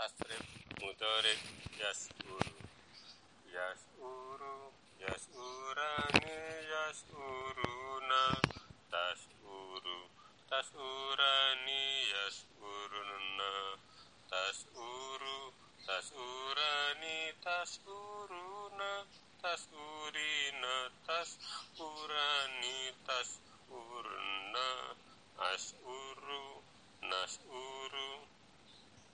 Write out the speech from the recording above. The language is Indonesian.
tasrif mudorik yasuru yasuru yasurani yasuruna tasuru tasurani yasuruna tasuru urina tasuruna tasurina tasurani tasurna as uru